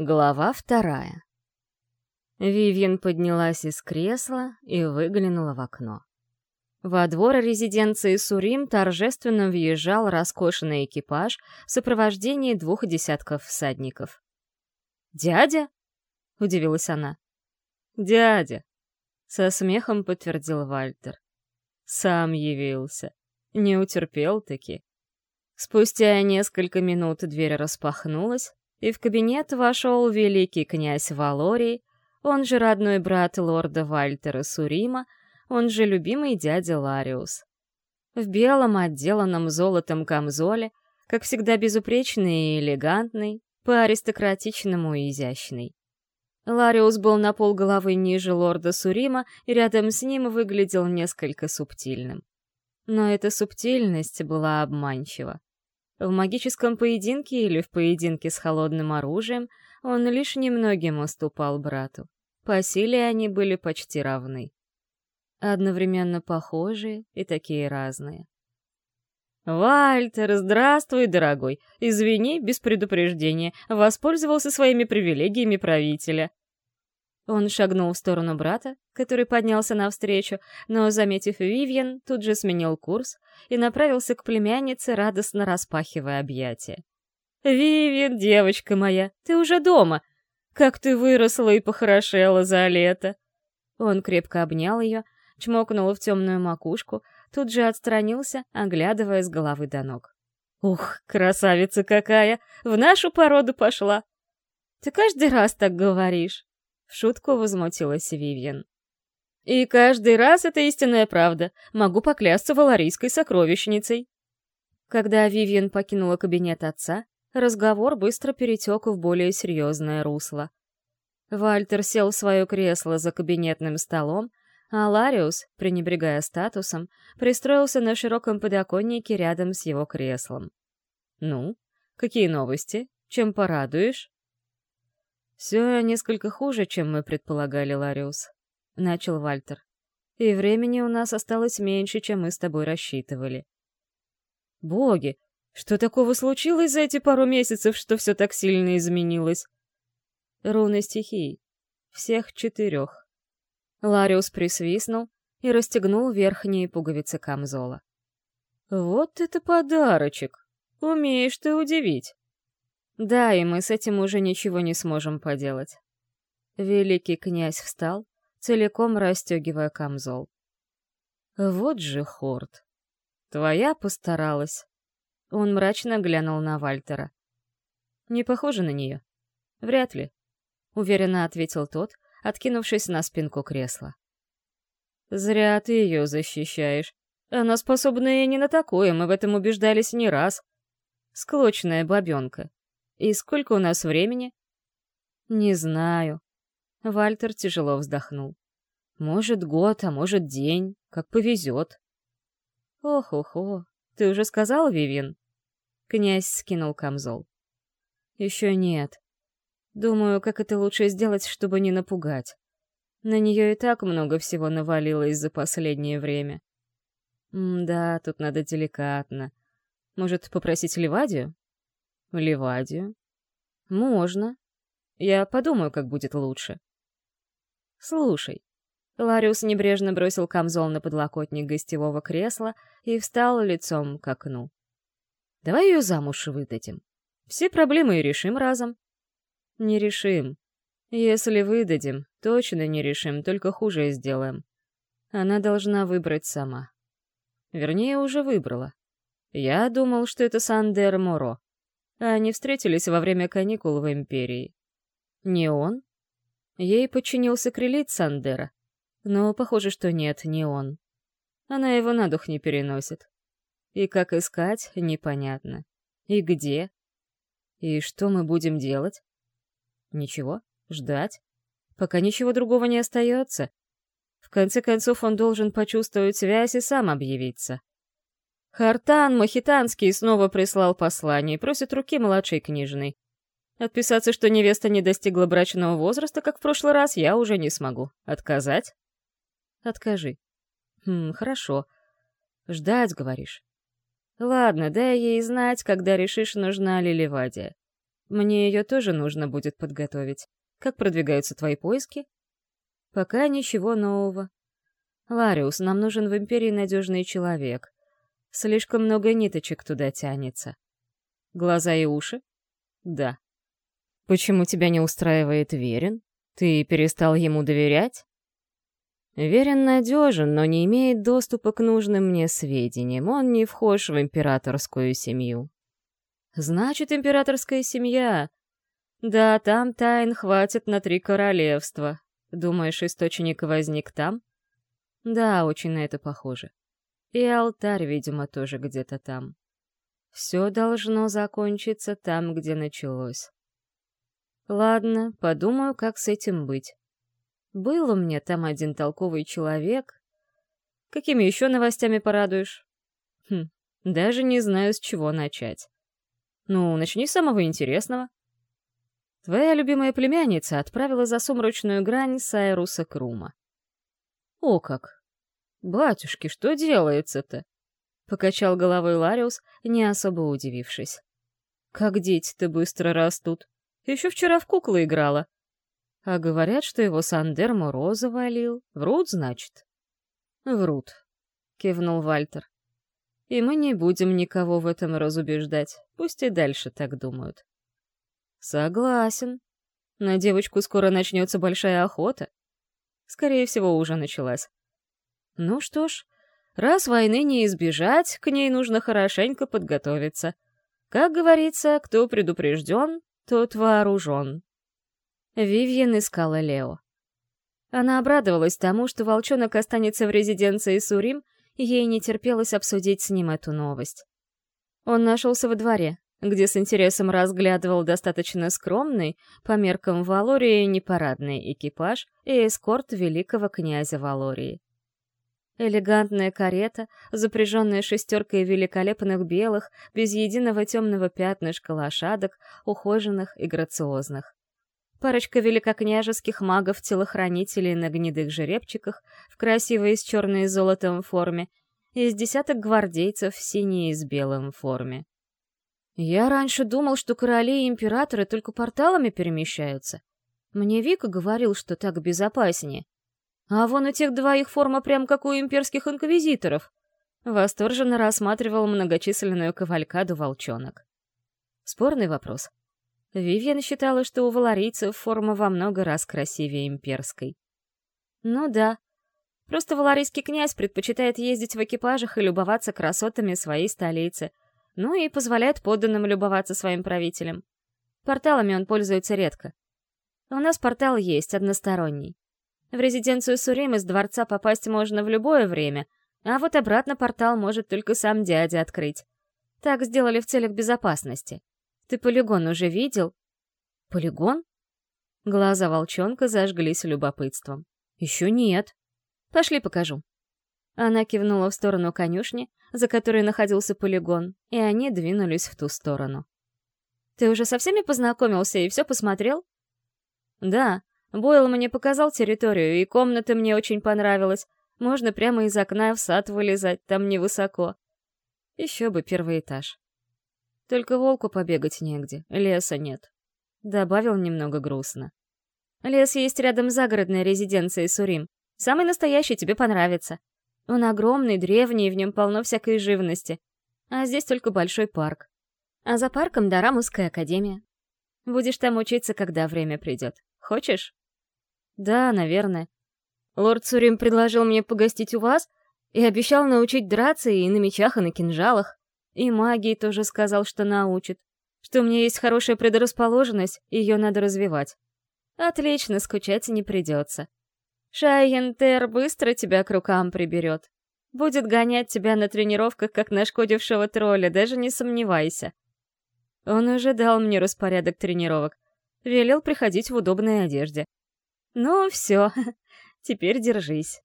Глава вторая. Вивьен поднялась из кресла и выглянула в окно. Во двор резиденции Сурим торжественно въезжал роскошный экипаж в сопровождении двух десятков всадников. «Дядя?» — удивилась она. «Дядя!» — со смехом подтвердил Вальтер. «Сам явился. Не утерпел-таки». Спустя несколько минут дверь распахнулась, и в кабинет вошел великий князь Валорий, он же родной брат лорда Вальтера Сурима, он же любимый дядя Лариус. В белом отделанном золотом камзоле, как всегда безупречный и элегантный, по-аристократичному изящный. Лариус был на полголовы ниже лорда Сурима и рядом с ним выглядел несколько субтильным. Но эта субтильность была обманчива. В магическом поединке или в поединке с холодным оружием он лишь немногим уступал брату. По силе они были почти равны. Одновременно похожие и такие разные. «Вальтер, здравствуй, дорогой! Извини, без предупреждения, воспользовался своими привилегиями правителя». Он шагнул в сторону брата, который поднялся навстречу, но, заметив Вивьен, тут же сменил курс и направился к племяннице, радостно распахивая объятия. «Вивьен, девочка моя, ты уже дома! Как ты выросла и похорошела за лето!» Он крепко обнял ее, чмокнул в темную макушку, тут же отстранился, оглядывая с головы до ног. «Ух, красавица какая! В нашу породу пошла!» «Ты каждый раз так говоришь!» В шутку возмутилась Вивьен. «И каждый раз это истинная правда. Могу поклясться валарийской сокровищницей». Когда Вивьен покинула кабинет отца, разговор быстро перетек в более серьезное русло. Вальтер сел в свое кресло за кабинетным столом, а Лариус, пренебрегая статусом, пристроился на широком подоконнике рядом с его креслом. «Ну, какие новости? Чем порадуешь?» «Все несколько хуже, чем мы предполагали, Лариус», — начал Вальтер. «И времени у нас осталось меньше, чем мы с тобой рассчитывали». «Боги, что такого случилось за эти пару месяцев, что все так сильно изменилось?» «Руны стихий. Всех четырех». Лариус присвистнул и расстегнул верхние пуговицы камзола. «Вот это подарочек! Умеешь ты удивить!» Да, и мы с этим уже ничего не сможем поделать. Великий князь встал, целиком расстегивая камзол. Вот же Хорд. Твоя постаралась. Он мрачно глянул на Вальтера. Не похоже на нее? Вряд ли. Уверенно ответил тот, откинувшись на спинку кресла. Зря ты ее защищаешь. Она способна и не на такое, мы в этом убеждались не раз. Склочная бабенка. И сколько у нас времени? Не знаю. Вальтер тяжело вздохнул. Может, год, а может, день, как повезет. Ох-охо, ты уже сказал, Вивин? Князь скинул камзол. Еще нет. Думаю, как это лучше сделать, чтобы не напугать. На нее и так много всего навалилось за последнее время. М да, тут надо деликатно. Может, попросить Левадию? Ливадию? Можно. Я подумаю, как будет лучше. Слушай. Лариус небрежно бросил камзол на подлокотник гостевого кресла и встал лицом к окну. Давай ее замуж выдадим. Все проблемы и решим разом. Не решим. Если выдадим, точно не решим, только хуже сделаем. Она должна выбрать сама. Вернее, уже выбрала. Я думал, что это Сандер Моро они встретились во время каникул в Империи. Не он? Ей подчинился крылец Сандера, но похоже, что нет, не он. Она его на дух не переносит. И как искать, непонятно. И где? И что мы будем делать? Ничего, ждать. Пока ничего другого не остается. В конце концов, он должен почувствовать связь и сам объявиться. Хартан Махитанский снова прислал послание и просит руки младшей княжны. Отписаться, что невеста не достигла брачного возраста, как в прошлый раз, я уже не смогу. Отказать? Откажи. Хм, хорошо. Ждать, говоришь. Ладно, дай ей знать, когда решишь, нужна ли Левадия. Мне ее тоже нужно будет подготовить. Как продвигаются твои поиски? Пока ничего нового. Лариус, нам нужен в Империи надежный человек. Слишком много ниточек туда тянется. Глаза и уши? Да. Почему тебя не устраивает Верин? Ты перестал ему доверять? Верен надежен, но не имеет доступа к нужным мне сведениям. Он не вхож в императорскую семью. Значит, императорская семья. Да, там тайн хватит на три королевства. Думаешь, источник возник там? Да, очень на это похоже. И алтарь, видимо, тоже где-то там. Все должно закончиться там, где началось. Ладно, подумаю, как с этим быть. Был у меня там один толковый человек. Какими еще новостями порадуешь? Хм, даже не знаю, с чего начать. Ну, начни с самого интересного. Твоя любимая племянница отправила за сумрачную грань Сайруса Крума. О как! Батюшки, что делается-то? Покачал головой Лариус, не особо удивившись. Как дети-то быстро растут. Еще вчера в куклы играла. А говорят, что его Сандер Мороза валил. Врут, значит? Врут, кивнул Вальтер. И мы не будем никого в этом разубеждать. Пусть и дальше так думают. Согласен. На девочку скоро начнется большая охота. Скорее всего, уже началась. Ну что ж, раз войны не избежать, к ней нужно хорошенько подготовиться. Как говорится, кто предупрежден, тот вооружен. Вивьен искала Лео. Она обрадовалась тому, что волчонок останется в резиденции Сурим, Ей не терпелось обсудить с ним эту новость. Он нашелся во дворе, где с интересом разглядывал достаточно скромный, по меркам Валории, непарадный экипаж и эскорт великого князя Валории. Элегантная карета, запряженная шестеркой великолепных белых, без единого темного пятнышка лошадок, ухоженных и грациозных парочка великокняжеских магов-телохранителей на гнедых жеребчиках в красивой с черной и золотом форме и с десяток гвардейцев в синей и с белым форме. Я раньше думал, что короли и императоры только порталами перемещаются. Мне Вика говорил, что так безопаснее. А вон у тех двоих форма прям как у имперских инквизиторов. Восторженно рассматривал многочисленную кавалькаду волчонок. Спорный вопрос. Вивьен считала, что у валарийцев форма во много раз красивее имперской. Ну да. Просто валарийский князь предпочитает ездить в экипажах и любоваться красотами своей столицы, ну и позволяет подданным любоваться своим правителем. Порталами он пользуется редко. У нас портал есть, односторонний. В резиденцию Сурим из дворца попасть можно в любое время, а вот обратно портал может только сам дядя открыть. Так сделали в целях безопасности. Ты полигон уже видел? Полигон? Глаза волчонка зажглись любопытством. Еще нет. Пошли покажу. Она кивнула в сторону конюшни, за которой находился полигон, и они двинулись в ту сторону. «Ты уже со всеми познакомился и все посмотрел?» «Да, Бойл мне показал территорию, и комната мне очень понравилась. Можно прямо из окна в сад вылезать, там невысоко. Еще бы первый этаж. Только волку побегать негде, леса нет. Добавил немного грустно. Лес есть рядом с загородной резиденцией Сурим. Самый настоящий тебе понравится. Он огромный, древний, в нем полно всякой живности. А здесь только большой парк. А за парком Дарамусская академия. Будешь там учиться, когда время придет. Хочешь? Да, наверное. Лорд Сурим предложил мне погостить у вас и обещал научить драться и на мечах, и на кинжалах. И магии тоже сказал, что научит. Что у меня есть хорошая предрасположенность, ее надо развивать. Отлично, скучать не придется. Шайентер быстро тебя к рукам приберет. Будет гонять тебя на тренировках, как нашкодившего тролля, даже не сомневайся. Он уже дал мне распорядок тренировок. Велел приходить в удобной одежде. Ну, все, теперь держись.